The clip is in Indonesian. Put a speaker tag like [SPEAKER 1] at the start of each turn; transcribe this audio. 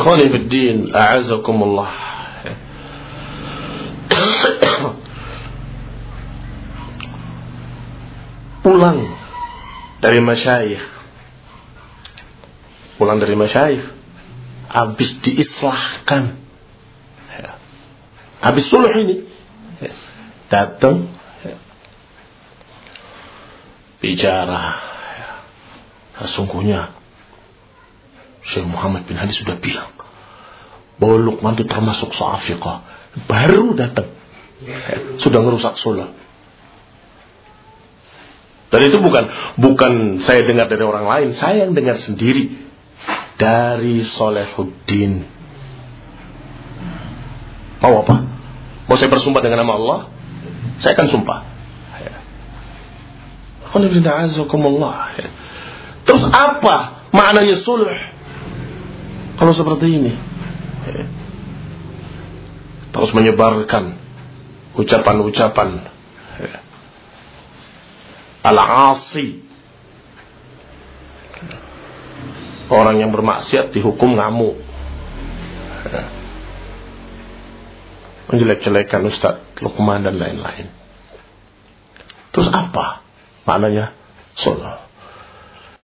[SPEAKER 1] Ikhwani fiddin, a'azakumullah. Pulang dari masyayikh. Pulang dari masyayikh. Habis diislahkan. Habis suluh ini. Datang. Bicara. Ya. Sesungguhnya. Syekh Muhammad bin Hadi sudah bilang. Bahwa Luqman itu termasuk sa'afiqah. Baru datang. Ya. Sudah ngerusak suluh. Dan itu bukan bukan saya dengar dari orang lain, saya yang dengar sendiri dari Solehuddin. Mau apa? Mau saya bersumpah dengan nama Allah? Saya akan sumpah. Ya. Terus apa maknanya sulh? Kalau seperti ini. Terus menyebarkan ucapan-ucapan. Al-asi. Orang yang bermaksiat dihukum ngamuk. Menjelek-jelekan Ustaz Lukman dan lain-lain. Terus apa maknanya? Sholat